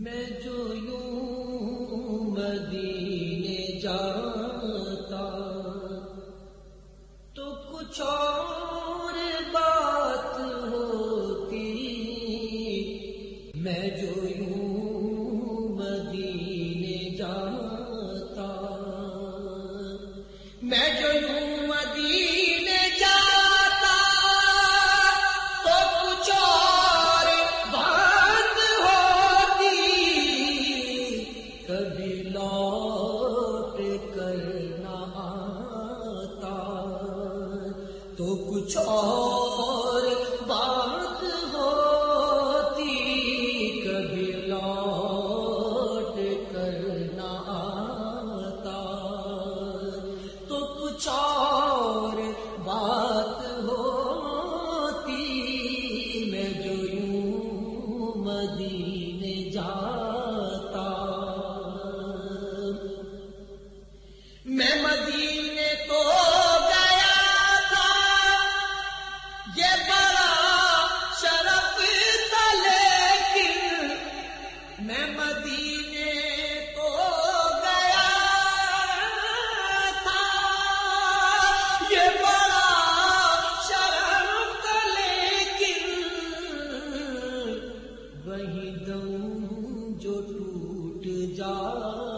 میں جو یوں مدینے جاتا تو کچھ اور بات ہوتی میں جو جاتا۔ میں مدینے تو گیا تھا یہ بڑا شرف تھا لیکن میں مدینے جار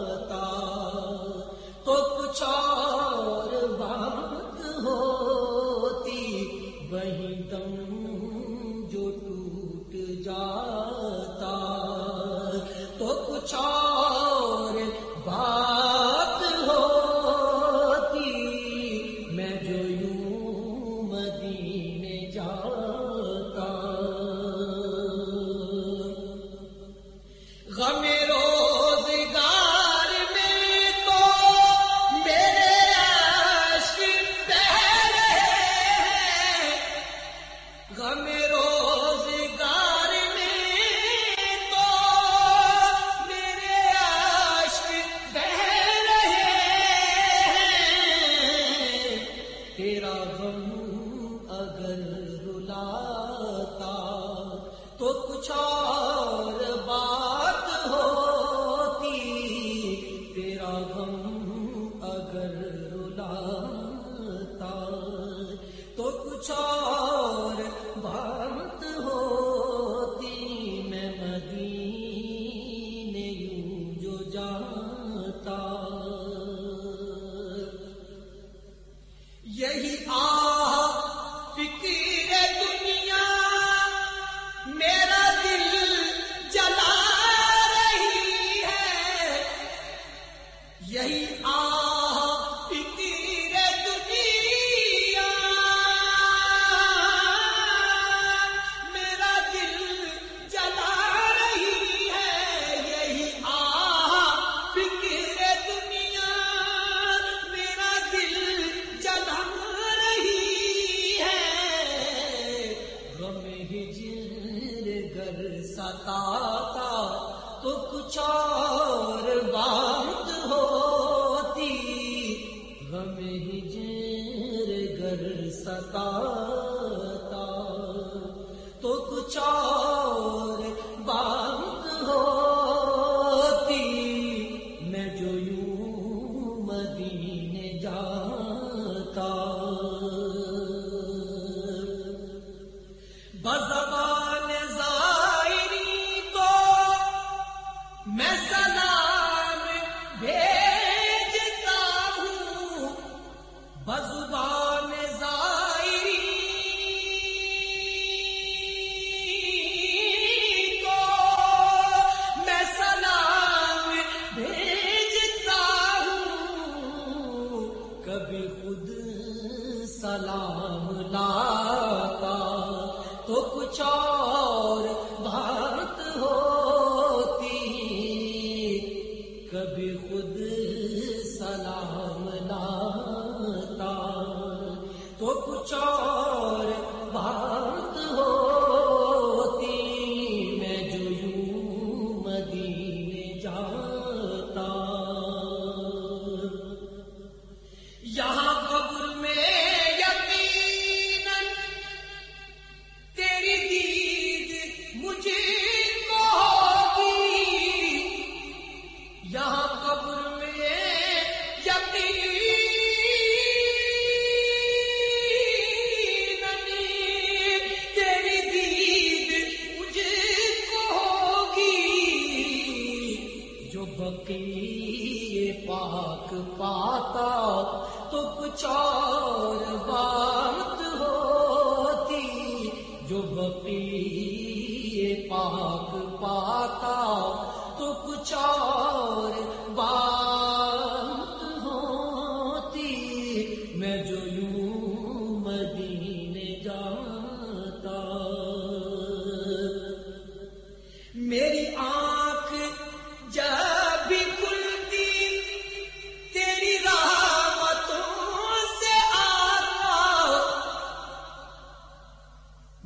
کا ہم آ غم ہجر گر ستا تو کچھ بزبان زائری میں سلام بھیجتا ہوں۔ کبھی خود سلام لاتا تو کچھ اور تو کچھ اور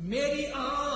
میری آن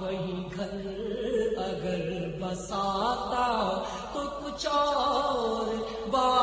وہی گھر اگر بساتا تو کچھ اور بات